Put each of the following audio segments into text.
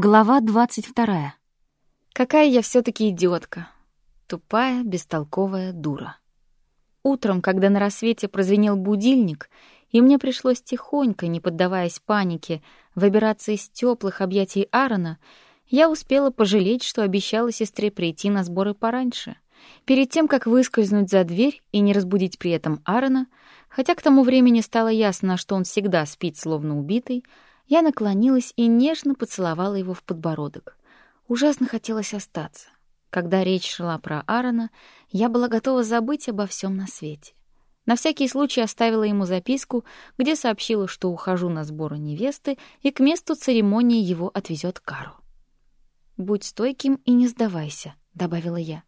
Глава двадцать вторая. Какая я все таки идиотка. Тупая, бестолковая дура. Утром, когда на рассвете прозвенел будильник, и мне пришлось тихонько, не поддаваясь панике, выбираться из теплых объятий Аарона, я успела пожалеть, что обещала сестре прийти на сборы пораньше. Перед тем, как выскользнуть за дверь и не разбудить при этом Аарона, хотя к тому времени стало ясно, что он всегда спит словно убитый, я наклонилась и нежно поцеловала его в подбородок. Ужасно хотелось остаться. Когда речь шла про Аарона, я была готова забыть обо всем на свете. На всякий случай оставила ему записку, где сообщила, что ухожу на сборы невесты, и к месту церемонии его отвезет Кару. «Будь стойким и не сдавайся», — добавила я,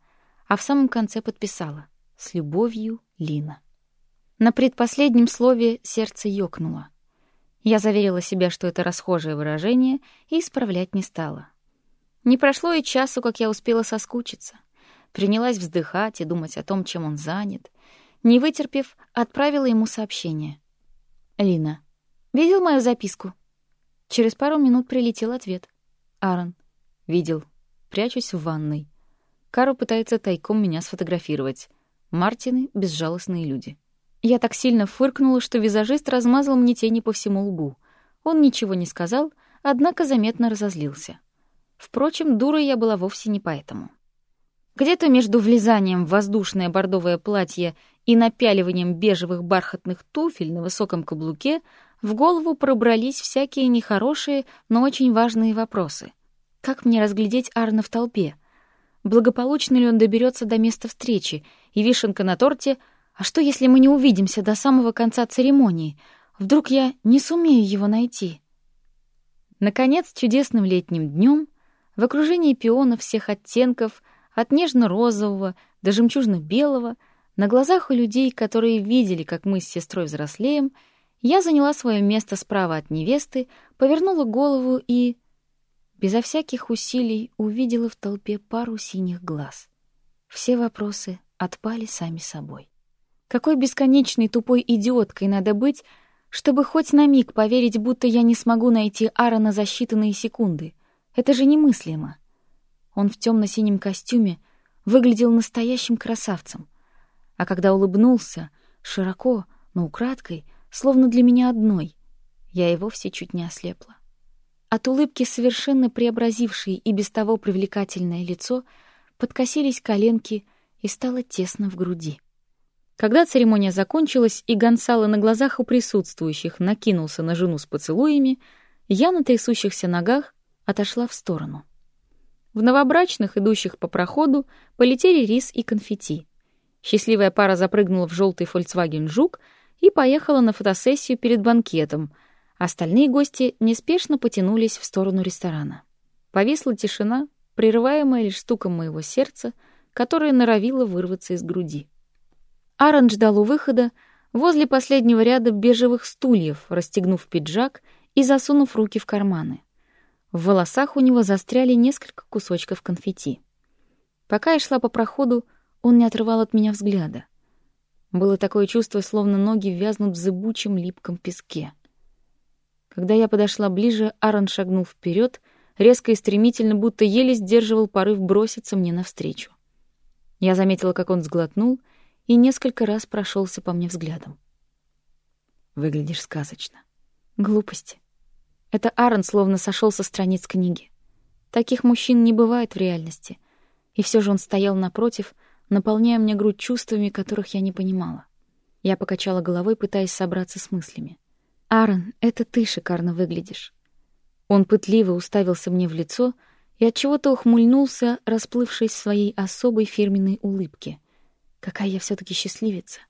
а в самом конце подписала «С любовью, Лина». На предпоследнем слове сердце ёкнуло — я заверила себя, что это расхожее выражение, и исправлять не стала. Не прошло и часу, как я успела соскучиться. Принялась вздыхать и думать о том, чем он занят. Не вытерпев, отправила ему сообщение. «Лина, видел мою записку?» Через пару минут прилетел ответ. «Аарон, видел. Прячусь в ванной. Кару пытается тайком меня сфотографировать. Мартины — безжалостные люди». Я так сильно фыркнула, что визажист размазал мне тени по всему лбу. Он ничего не сказал, однако заметно разозлился. Впрочем, дурой я была вовсе не поэтому. Где-то между влезанием в воздушное бордовое платье и напяливанием бежевых бархатных туфель на высоком каблуке в голову пробрались всякие нехорошие, но очень важные вопросы. Как мне разглядеть Арна в толпе? Благополучно ли он доберется до места встречи? И вишенка на торте — а что, если мы не увидимся до самого конца церемонии? Вдруг я не сумею его найти? Наконец, чудесным летним днем, в окружении пионов всех оттенков, от нежно-розового до жемчужно-белого, на глазах у людей, которые видели, как мы с сестрой взрослеем, я заняла свое место справа от невесты, повернула голову и, безо всяких усилий, увидела в толпе пару синих глаз. Все вопросы отпали сами собой. Какой бесконечной тупой идиоткой надо быть, чтобы хоть на миг поверить, будто я не смогу найти Аарона за считанные секунды. Это же немыслимо. Он в темно-синем костюме выглядел настоящим красавцем. А когда улыбнулся, широко, но украдкой, словно для меня одной, я и вовсе чуть не ослепла. От улыбки, совершенно преобразившей и без того привлекательное лицо, подкосились коленки и стало тесно в груди. Когда церемония закончилась и Гонсало на глазах у присутствующих накинулся на жену с поцелуями, я на трясущихся ногах отошла в сторону. В новобрачных, идущих по проходу, полетели рис и конфетти. Счастливая пара запрыгнула в желтый Volkswagen Жук и поехала на фотосессию перед банкетом. Остальные гости неспешно потянулись в сторону ресторана. Повисла тишина, прерываемая лишь стуком моего сердца, которое норовило вырваться из груди. Аарон ждал у выхода, возле последнего ряда бежевых стульев, расстегнув пиджак и засунув руки в карманы. В волосах у него застряли несколько кусочков конфетти. Пока я шла по проходу, он не отрывал от меня взгляда. Было такое чувство, словно ноги вязнут в зыбучем липком песке. Когда я подошла ближе, Аарон шагнул вперед, резко и стремительно, будто еле сдерживал порыв броситься мне навстречу. Я заметила, как он сглотнул и несколько раз прошелся по мне взглядом. Выглядишь сказочно. Глупости. Это Аарон словно сошел со страниц книги. Таких мужчин не бывает в реальности. И все же он стоял напротив, наполняя мне грудь чувствами, которых я не понимала. Я покачала головой, пытаясь собраться с мыслями. «Аарон, это ты шикарно выглядишь». Он пытливо уставился мне в лицо и от чего то ухмыльнулся, расплывшись в своей особой фирменной улыбке — Какая я все таки счастливица.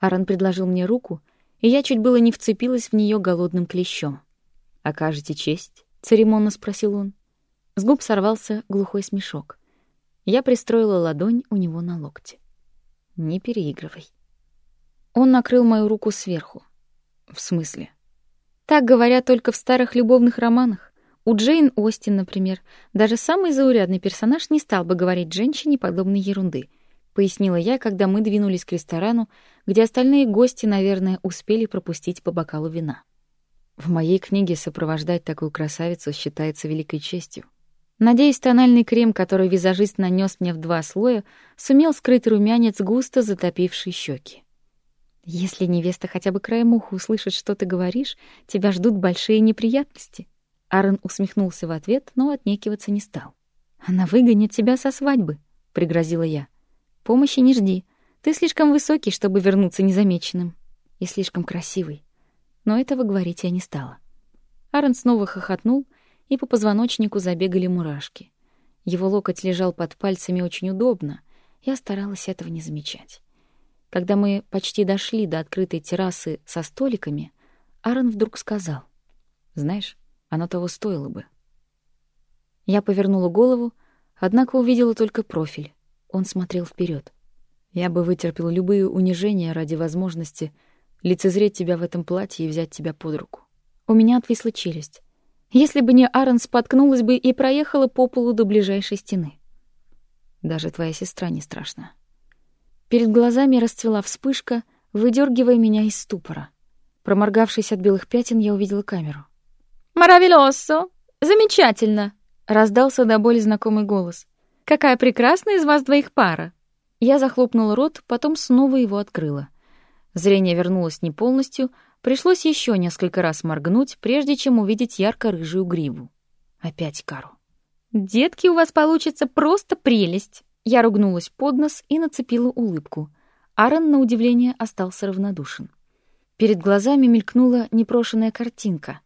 Аарон предложил мне руку, и я чуть было не вцепилась в нее голодным клещом. «Окажете честь?» — церемонно спросил он. С губ сорвался глухой смешок. Я пристроила ладонь у него на локте. «Не переигрывай». Он накрыл мою руку сверху. «В смысле?» «Так говорят только в старых любовных романах. У Джейн Остин, например, даже самый заурядный персонаж не стал бы говорить женщине подобной ерунды — пояснила я, когда мы двинулись к ресторану, где остальные гости, наверное, успели пропустить по бокалу вина. В моей книге сопровождать такую красавицу считается великой честью. Надеюсь, тональный крем, который визажист нанес мне в два слоя, сумел скрыть румянец, густо затопивший щеки. Если невеста хотя бы краем уха услышит, что ты говоришь, тебя ждут большие неприятности. Аарон усмехнулся в ответ, но отнекиваться не стал. Она выгонит тебя со свадьбы, пригрозила я. Помощи не жди. Ты слишком высокий, чтобы вернуться незамеченным, и слишком красивый. Но этого говорить я не стала. Аарон снова хохотнул, и по позвоночнику забегали мурашки. Его локоть лежал под пальцами очень удобно, я старалась этого не замечать. Когда мы почти дошли до открытой террасы со столиками, Аарон вдруг сказал: "Знаешь, оно того стоило бы". Я повернула голову, однако увидела только профиль. Он смотрел вперед. Я бы вытерпел любые унижения ради возможности лицезреть тебя в этом платье и взять тебя под руку. У меня отвисла челюсть. Если бы не Аарон, споткнулась бы и проехала по полу до ближайшей стены. Даже твоя сестра не страшна. Перед глазами расцвела вспышка, выдергивая меня из ступора. Проморгавшись от белых пятен, я увидела камеру. «Маравилоссо! Замечательно!» — раздался до боли знакомый голос. «Какая прекрасная из вас двоих пара!» Я захлопнула рот, потом снова его открыла. Зрение вернулось не полностью, Пришлось еще несколько раз моргнуть, прежде чем увидеть ярко-рыжую гриву. Опять Кару. «Детки, у вас получится просто прелесть!» Я ругнулась под нос и нацепила улыбку. Аарон, на удивление, остался равнодушен. Перед глазами мелькнула непрошенная картинка,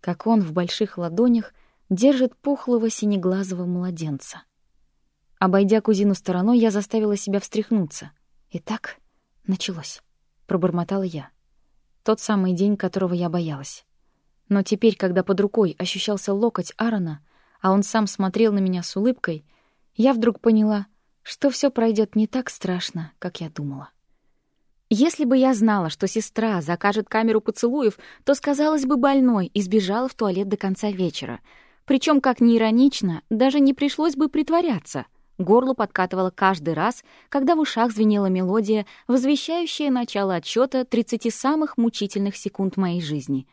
как он в больших ладонях держит пухлого синеглазого младенца. Обойдя кузину стороной, я заставила себя встряхнуться. Итак, началось. Пробормотала я. Тот самый день, которого я боялась. Но теперь, когда под рукой ощущался локоть Аарона, а он сам смотрел на меня с улыбкой, я вдруг поняла, что все пройдет не так страшно, как я думала. Если бы я знала, что сестра закажет камеру поцелуев, то сказалась бы больной и сбежала в туалет до конца вечера. Причем, как ни иронично, даже не пришлось бы притворяться. Горло подкатывало каждый раз, когда в ушах звенела мелодия, возвещающая начало отсчета 30 самых мучительных секунд моей жизни.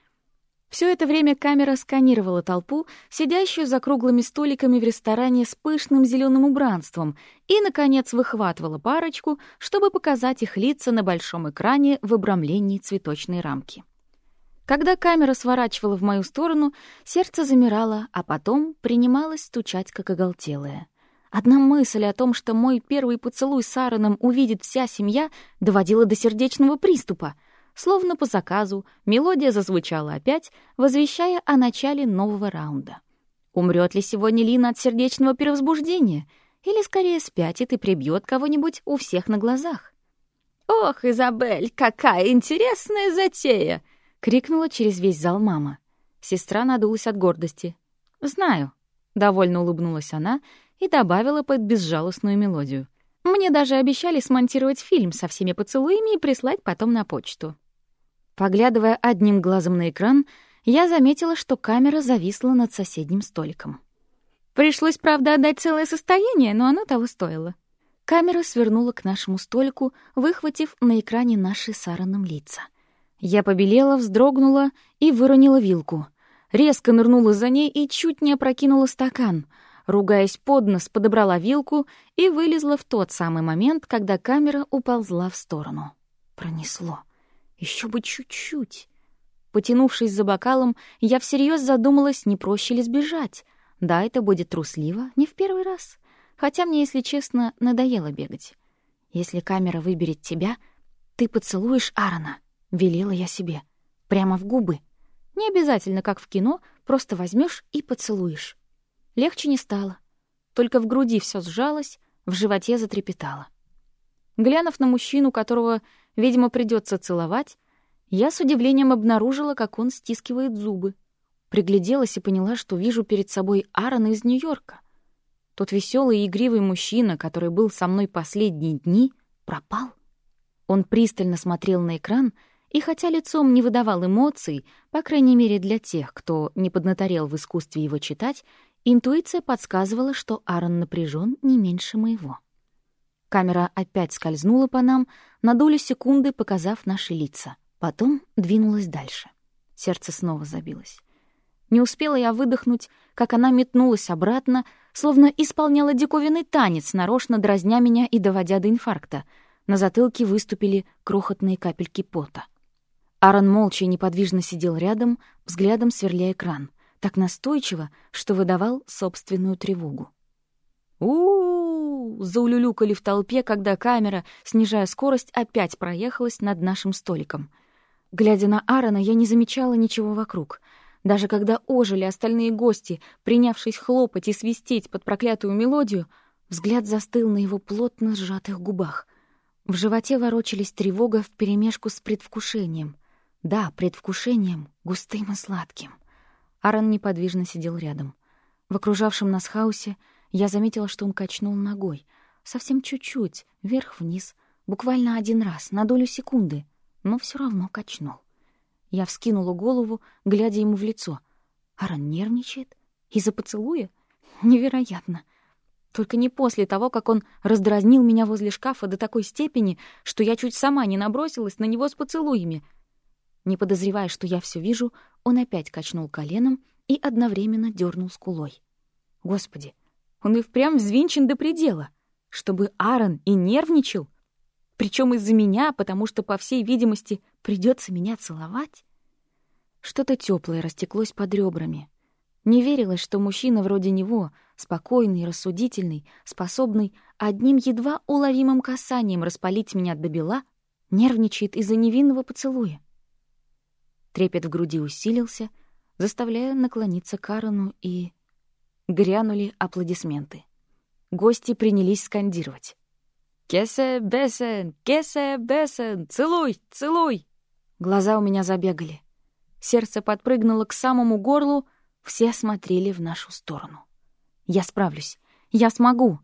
Все это время камера сканировала толпу, сидящую за круглыми столиками в ресторане с пышным зеленым убранством, и, наконец, выхватывала парочку, чтобы показать их лица на большом экране в обрамлении цветочной рамки. Когда камера сворачивала в мою сторону, сердце замирало, а потом принималось стучать, как оголтелое — Одна мысль о том, что мой первый поцелуй с Аароном увидит вся семья, доводила до сердечного приступа. Словно по заказу, мелодия зазвучала опять, возвещая о начале нового раунда. Умрет ли сегодня Лина от сердечного перевозбуждения? Или скорее спятит и прибьет кого-нибудь у всех на глазах? «Ох, Изабель, какая интересная затея!» — крикнула через весь зал мама. Сестра надулась от гордости. «Знаю», — довольно улыбнулась она и добавила под безжалостную мелодию. Мне даже обещали смонтировать фильм со всеми поцелуями и прислать потом на почту. Поглядывая одним глазом на экран, я заметила, что камера зависла над соседним столиком. Пришлось, правда, отдать целое состояние, но оно того стоило. Камера свернула к нашему столику, выхватив на экране наши с Аароном лица. Я побелела, вздрогнула и выронила вилку. Резко нырнула за ней и чуть не опрокинула стакан — ругаясь под нос, подобрала вилку и вылезла в тот самый момент, когда камера уползла в сторону. Пронесло. Еще бы чуть-чуть. Потянувшись за бокалом, я всерьез задумалась, не проще ли сбежать. Да, это будет трусливо, не в первый раз. Хотя мне, если честно, надоело бегать. Если камера выберет тебя, ты поцелуешь Аарона, велела я себе. Прямо в губы. Не обязательно, как в кино, просто возьмешь и поцелуешь. Легче не стало. Только в груди все сжалось, в животе затрепетало. Глянув на мужчину, которого, видимо, придется целовать, я с удивлением обнаружила, как он стискивает зубы. Пригляделась и поняла, что вижу перед собой Аарона из Нью-Йорка. Тот веселый и игривый мужчина, который был со мной последние дни, пропал. Он пристально смотрел на экран, и хотя лицом не выдавал эмоций, по крайней мере для тех, кто не поднаторел в искусстве его читать, Интуиция подсказывала, что Аарон напряжен не меньше моего. Камера опять скользнула по нам, на долю секунды показав наши лица. Потом двинулась дальше. Сердце снова забилось. Не успела я выдохнуть, как она метнулась обратно, словно исполняла диковинный танец, нарочно дразня меня и доводя до инфаркта. На затылке выступили крохотные капельки пота. Аарон молча и неподвижно сидел рядом, взглядом сверля экран, так настойчиво, что выдавал собственную тревогу. у у заулюлюкали в толпе, когда камера, снижая скорость, опять проехалась над нашим столиком. Глядя на Аарона, я не замечала ничего вокруг — даже когда ожили остальные гости, принявшись хлопать и свистеть под проклятую мелодию, взгляд застыл на его плотно сжатых губах. В животе ворочались тревога вперемешку с предвкушением. Да, предвкушением, густым и сладким. Аарон неподвижно сидел рядом. В окружавшем нас хаосе я заметила, что он качнул ногой. Совсем чуть-чуть, вверх-вниз, буквально один раз, на долю секунды, но все равно качнул. Я вскинула голову, глядя ему в лицо. Аран нервничает? Из-за поцелуя? Невероятно. Только не после того, как он раздразнил меня возле шкафа до такой степени, что я чуть сама не набросилась на него с поцелуями. Не подозревая, что я все вижу, он опять качнул коленом и одновременно дернул скулой. Господи, он и впрямь взвинчен до предела. Чтобы Аарон и нервничал — причем из-за меня, потому что, по всей видимости, придется меня целовать? Что-то теплое растеклось под ребрами. Не верилось, что мужчина вроде него, спокойный, рассудительный, способный одним едва уловимым касанием распалить меня до бела, нервничает из-за невинного поцелуя. Трепет в груди усилился, заставляя наклониться к Аарону, и... Грянули аплодисменты. Гости принялись скандировать. «Кесе бесен! Кесе бесен! Целуй! Целуй!» Глаза у меня забегали. Сердце подпрыгнуло к самому горлу, все смотрели в нашу сторону. «Я справлюсь! Я смогу!»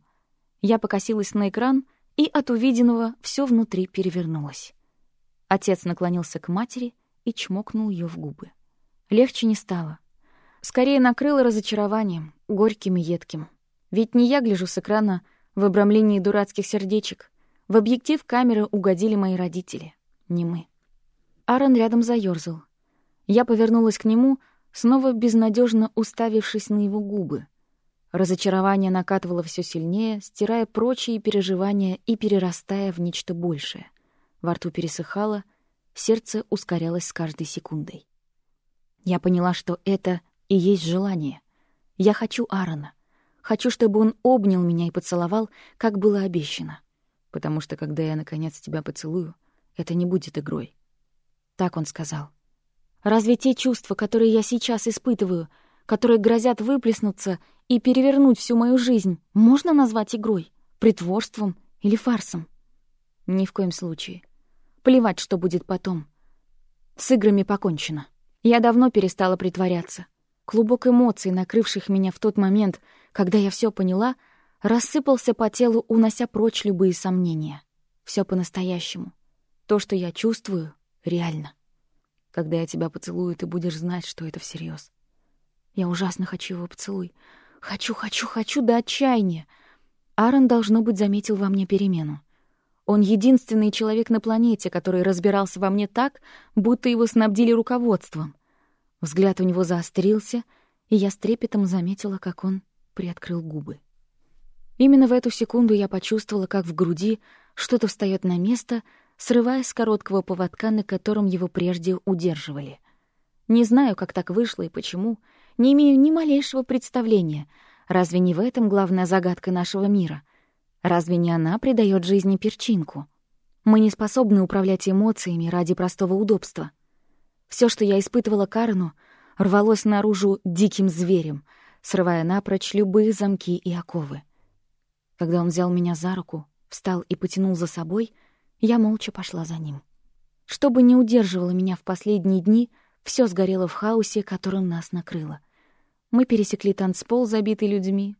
Я покосилась на экран, и от увиденного все внутри перевернулось. Отец наклонился к матери и чмокнул ее в губы. Легче не стало. Скорее накрыло разочарованием, горьким и едким. Ведь не я гляжу с экрана в обрамлении дурацких сердечек. В объектив камеры угодили мои родители, не мы. Аарон рядом заёрзал. Я повернулась к нему, снова безнадежно уставившись на его губы. Разочарование накатывало все сильнее, стирая прочие переживания и перерастая в нечто большее. Во рту пересыхало, сердце ускорялось с каждой секундой. Я поняла, что это и есть желание. Я хочу Аарона. Хочу, чтобы он обнял меня и поцеловал, как было обещано. Потому что, когда я, наконец, тебя поцелую, это не будет игрой. Так он сказал. Разве те чувства, которые я сейчас испытываю, которые грозят выплеснуться и перевернуть всю мою жизнь, можно назвать игрой, притворством или фарсом? Ни в коем случае. Плевать, что будет потом. С играми покончено. Я давно перестала притворяться. Клубок эмоций, накрывших меня в тот момент, когда я все поняла, рассыпался по телу, унося прочь любые сомнения. Все по-настоящему. То, что я чувствую, реально. Когда я тебя поцелую, ты будешь знать, что это всерьез. Я ужасно хочу его поцелуй. Хочу, хочу, хочу до отчаяния. Аарон, должно быть, заметил во мне перемену. Он единственный человек на планете, который разбирался во мне так, будто его снабдили руководством — Взгляд у него заострился, и я с трепетом заметила, как он приоткрыл губы. Именно в эту секунду я почувствовала, как в груди что-то встает на место, срываясь с короткого поводка, на котором его прежде удерживали. Не знаю, как так вышло и почему, не имею ни малейшего представления. Разве не в этом главная загадка нашего мира? Разве не она придает жизни перчинку? Мы не способны управлять эмоциями ради простого удобства — все, что я испытывала Карну, рвалось наружу диким зверем, срывая напрочь любые замки и оковы. Когда он взял меня за руку, встал и потянул за собой, я молча пошла за ним. Что бы ни удерживало меня в последние дни, все сгорело в хаосе, которым нас накрыло. Мы пересекли танцпол, забитый людьми,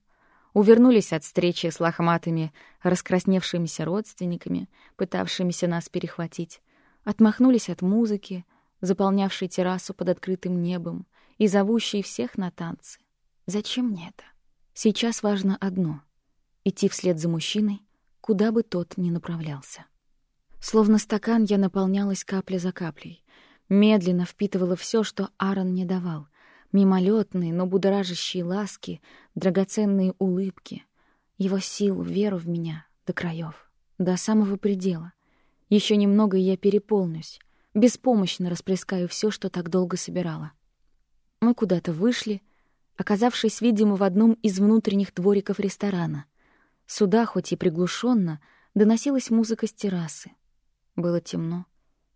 увернулись от встречи с лохматыми, раскрасневшимися родственниками, пытавшимися нас перехватить, отмахнулись от музыки, заполнявший террасу под открытым небом и зовущий всех на танцы. Зачем мне это? Сейчас важно одно — идти вслед за мужчиной, куда бы тот ни направлялся. Словно стакан я наполнялась капля за каплей. медленно впитывала все, что Аарон мне давал. Мимолетные, но будоражащие ласки, драгоценные улыбки. Его силу, веру в меня до краев, до самого предела. Еще немного, и я переполнюсь. Беспомощно расплескаю все, что так долго собирала. Мы куда-то вышли, оказавшись, видимо, в одном из внутренних двориков ресторана. Сюда, хоть и приглушенно, доносилась музыка с террасы. Было темно.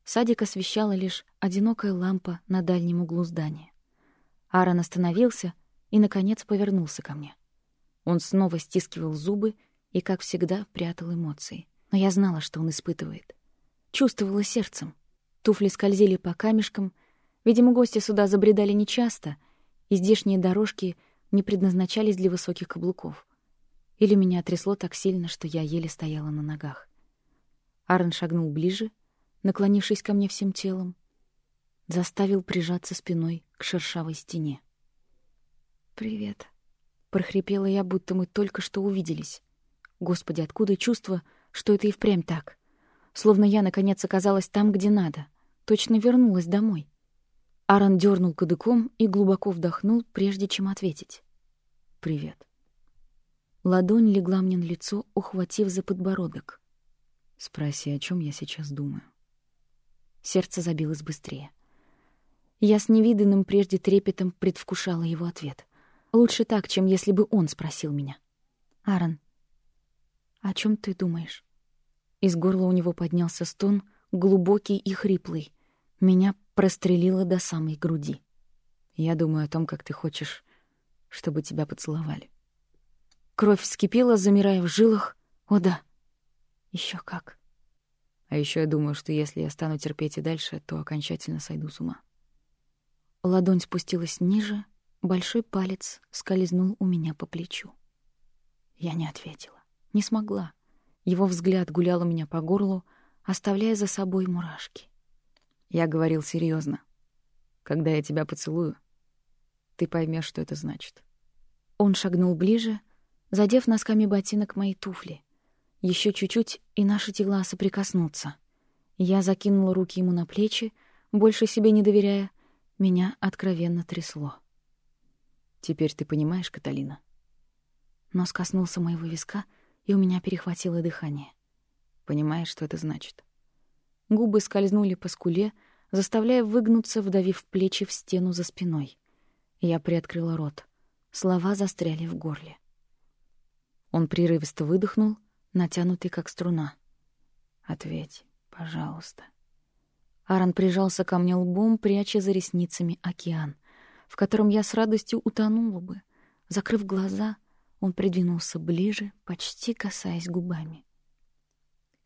Садик освещала лишь одинокая лампа на дальнем углу здания. Аарон остановился и, наконец, повернулся ко мне. Он снова стискивал зубы и, как всегда, прятал эмоции. Но я знала, что он испытывает. Чувствовала сердцем. Туфли скользили по камешкам. Видимо, гости сюда забредали нечасто, и здешние дорожки не предназначались для высоких каблуков. Или меня трясло так сильно, что я еле стояла на ногах. Аарон шагнул ближе, наклонившись ко мне всем телом, заставил прижаться спиной к шершавой стене. «Привет», — прохрипела я, будто мы только что увиделись. Господи, откуда чувство, что это и впрямь так? Словно я, наконец, оказалась там, где надо. Точно вернулась домой. Аарон дернул кадыком и глубоко вдохнул, прежде чем ответить. «Привет». Ладонь легла мне на лицо, ухватив за подбородок. «Спроси, о чем я сейчас думаю». Сердце забилось быстрее. Я с невиданным прежде трепетом предвкушала его ответ. Лучше так, чем если бы он спросил меня. «Аарон, о чем ты думаешь?» Из горла у него поднялся стон, глубокий и хриплый. Меня прострелило до самой груди. «Я думаю о том, как ты хочешь, чтобы тебя поцеловали». Кровь вскипела, замирая в жилах. О да, еще как. А еще я думаю, что если я стану терпеть и дальше, то окончательно сойду с ума. Ладонь спустилась ниже, большой палец скользнул у меня по плечу. Я не ответила, не смогла. Его взгляд гулял у меня по горлу, оставляя за собой мурашки. Я говорил серьезно. Когда я тебя поцелую, ты поймешь, что это значит. Он шагнул ближе, задев носками ботинок мои туфли. Еще чуть-чуть, и наши тела соприкоснутся. Я закинула руки ему на плечи, больше себе не доверяя, меня откровенно трясло. «Теперь ты понимаешь, Каталина?» Нос коснулся моего виска, и у меня перехватило дыхание. «Понимаешь, что это значит?» Губы скользнули по скуле, заставляя выгнуться, вдавив плечи в стену за спиной. Я приоткрыла рот. Слова застряли в горле. Он прерывисто выдохнул, натянутый как струна. «Ответь, пожалуйста». Аарон прижался ко мне лбом, пряча за ресницами океан, в котором я с радостью утонула бы. Закрыв глаза, он придвинулся ближе, почти касаясь губами.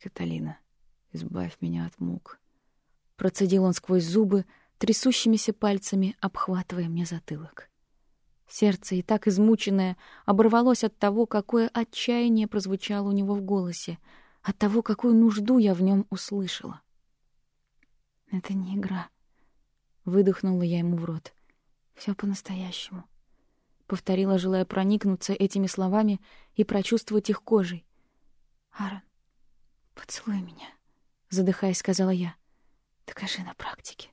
«Каталина, избавь меня от мук». Процедил он сквозь зубы, трясущимися пальцами обхватывая мне затылок. Сердце, и так измученное, оборвалось от того, какое отчаяние прозвучало у него в голосе, от того, какую нужду я в нем услышала. Это не игра. Выдохнула я ему в рот. Все по-настоящему. Повторила, желая проникнуться этими словами и прочувствовать их кожей. Аарон, поцелуй меня, задыхаясь, сказала я. Докажи на практике.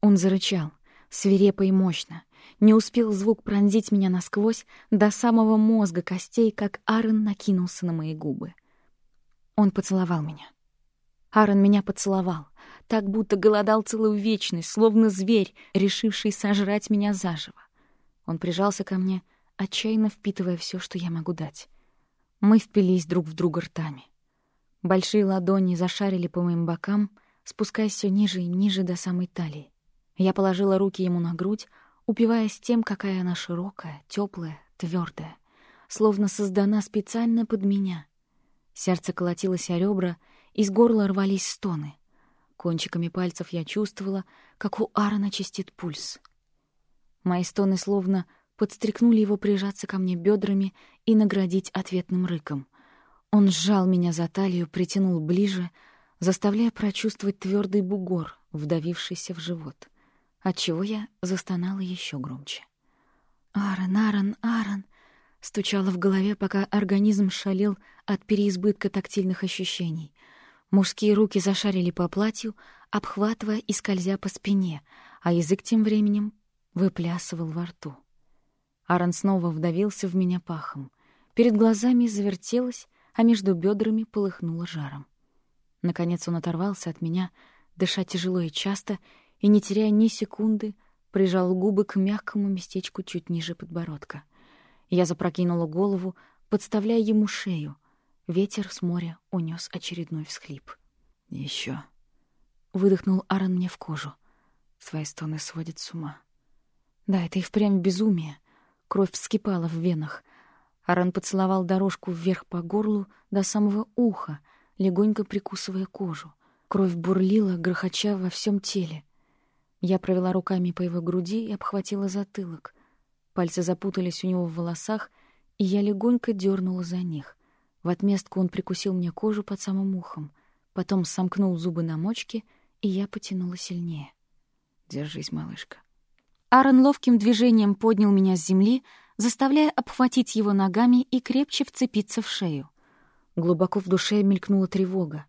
Он зарычал, свирепо и мощно. Не успел звук пронзить меня насквозь до самого мозга костей, как Аарон накинулся на мои губы. Он поцеловал меня. Аарон меня поцеловал, так будто голодал целую вечность, словно зверь, решивший сожрать меня заживо. Он прижался ко мне, отчаянно впитывая все, что я могу дать. Мы впились друг в друга ртами. Большие ладони зашарили по моим бокам, спускаясь все ниже и ниже до самой талии. Я положила руки ему на грудь, упиваясь тем, какая она широкая, теплая, твердая, словно создана специально под меня. Сердце колотилось о ребра, из горла рвались стоны. Кончиками пальцев я чувствовала, как у Аарона чистит пульс. Мои стоны словно подстрекнули его прижаться ко мне бедрами и наградить ответным рыком. Он сжал меня за талию, притянул ближе, заставляя прочувствовать твердый бугор, вдавившийся в живот, отчего я застонала еще громче. «Аарон, Аарон, Аарон!» стучало в голове, пока организм шалел от переизбытка тактильных ощущений — Мужские руки зашарили по платью, обхватывая и скользя по спине, а язык тем временем выплясывал во рту. Аарон снова вдавился в меня пахом. Перед глазами завертелось, а между бедрами полыхнуло жаром. Наконец он оторвался от меня, дыша тяжело и часто, и, не теряя ни секунды, прижал губы к мягкому местечку чуть ниже подбородка. Я запрокинула голову, подставляя ему шею. Ветер с моря унес очередной всхлип. Еще. Выдохнул Аарон мне в кожу. Свои стоны сводят с ума. Да, это и впрямь безумие. Кровь вскипала в венах. Аарон поцеловал дорожку вверх по горлу до самого уха, легонько прикусывая кожу. Кровь бурлила, грохоча во всем теле. Я провела руками по его груди и обхватила затылок. Пальцы запутались у него в волосах, и я легонько дернула за них. В отместку он прикусил мне кожу под самым ухом, потом сомкнул зубы на мочке, и я потянула сильнее. «Держись, малышка». Аарон ловким движением поднял меня с земли, заставляя обхватить его ногами и крепче вцепиться в шею. Глубоко в душе мелькнула тревога.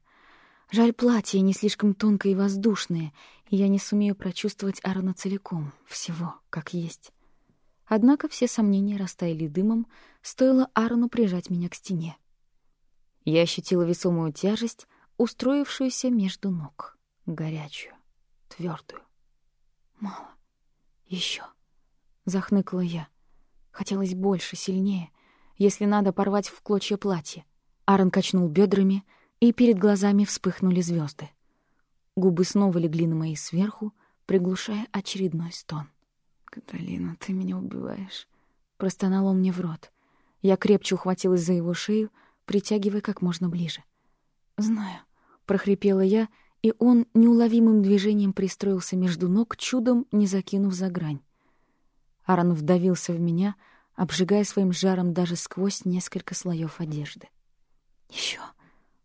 Жаль, платье не слишком тонкое и воздушное, и я не сумею прочувствовать Аарона целиком, всего, как есть. Однако все сомнения растаяли дымом, стоило Аарону прижать меня к стене. Я ощутила весомую тяжесть, устроившуюся между ног, горячую, твердую. Мало. Еще. Захныкала я. Хотелось больше, сильнее. Если надо, порвать в клочья платье. Аарон качнул бедрами, и перед глазами вспыхнули звезды. Губы снова легли на мои сверху, приглушая очередной стон. «Каталина, ты меня убиваешь», — простонал он мне в рот. Я крепче ухватилась за его шею, притягивая как можно ближе. «Знаю», — прохрипела я, и он неуловимым движением пристроился между ног, чудом не закинув за грань. Аарон вдавился в меня, обжигая своим жаром даже сквозь несколько слоев одежды. Еще,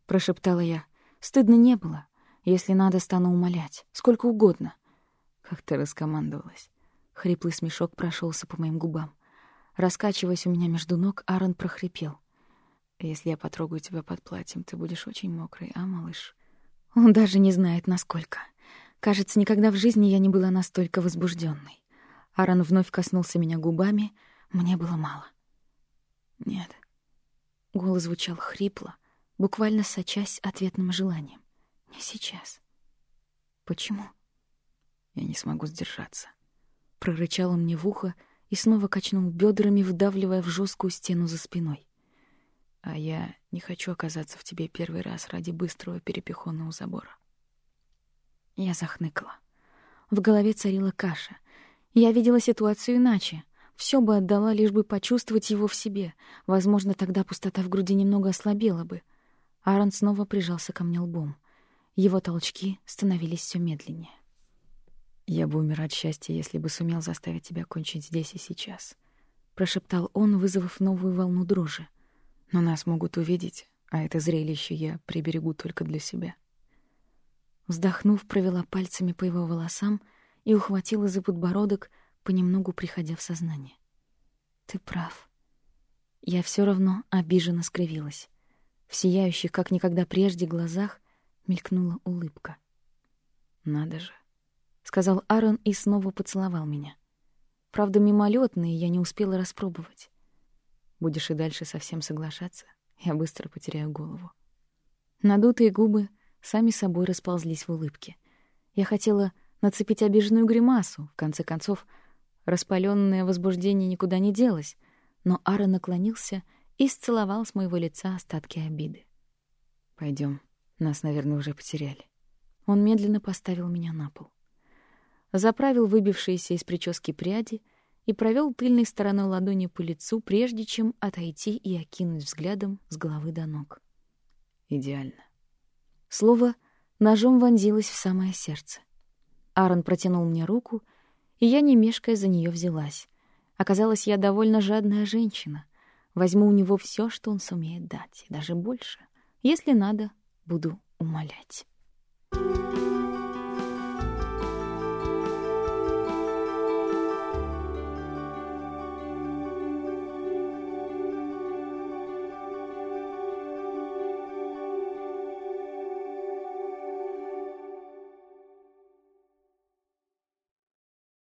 прошептала я. Стыдно не было. Если надо, стану умолять. Сколько угодно. Как ты раскомандовалась. Хриплый смешок прошелся по моим губам. Раскачиваясь у меня между ног, Аарон прохрипел. «Если я потрогаю тебя под платьем, ты будешь очень мокрый, а, малыш?» Он даже не знает, насколько. Кажется, никогда в жизни я не была настолько возбужденной. Аарон вновь коснулся меня губами. Мне было мало. «Нет». Голос звучал хрипло, буквально сочась ответным желанием. «Не сейчас». «Почему?» «Я не смогу сдержаться» прорычал он мне в ухо и снова качнул бедрами, вдавливая в жесткую стену за спиной. А я не хочу оказаться в тебе первый раз ради быстрого перепихона у забора. Я захныкала. В голове царила каша. Я видела ситуацию иначе. Все бы отдала, лишь бы почувствовать его в себе. Возможно, тогда пустота в груди немного ослабела бы. Аарон снова прижался ко мне лбом. Его толчки становились все медленнее. Я бы умер от счастья, если бы сумел заставить тебя кончить здесь и сейчас, прошептал он, вызвав новую волну дрожи. Но нас могут увидеть, а это зрелище я приберегу только для себя. Вздохнув, провела пальцами по его волосам и ухватила за подбородок, понемногу приходя в сознание. Ты прав. Я все равно обиженно скривилась. В сияющих, как никогда прежде, глазах мелькнула улыбка. Надо же. — сказал Аарон и снова поцеловал меня. Правда, мимолетные я не успела распробовать. Будешь и дальше совсем соглашаться, я быстро потеряю голову. Надутые губы сами собой расползлись в улыбке. Я хотела нацепить обиженную гримасу. В конце концов, распаленное возбуждение никуда не делось, но Аарон наклонился и сцеловал с моего лица остатки обиды. Пойдем, нас, наверное, уже потеряли. Он медленно поставил меня на пол заправил выбившиеся из прически пряди и провел тыльной стороной ладони по лицу, прежде чем отойти и окинуть взглядом с головы до ног. Идеально. Слово ножом вонзилось в самое сердце. Аарон протянул мне руку, и я, не мешкая, за нее взялась. Оказалось, я довольно жадная женщина. Возьму у него все, что он сумеет дать, и даже больше. Если надо, буду умолять.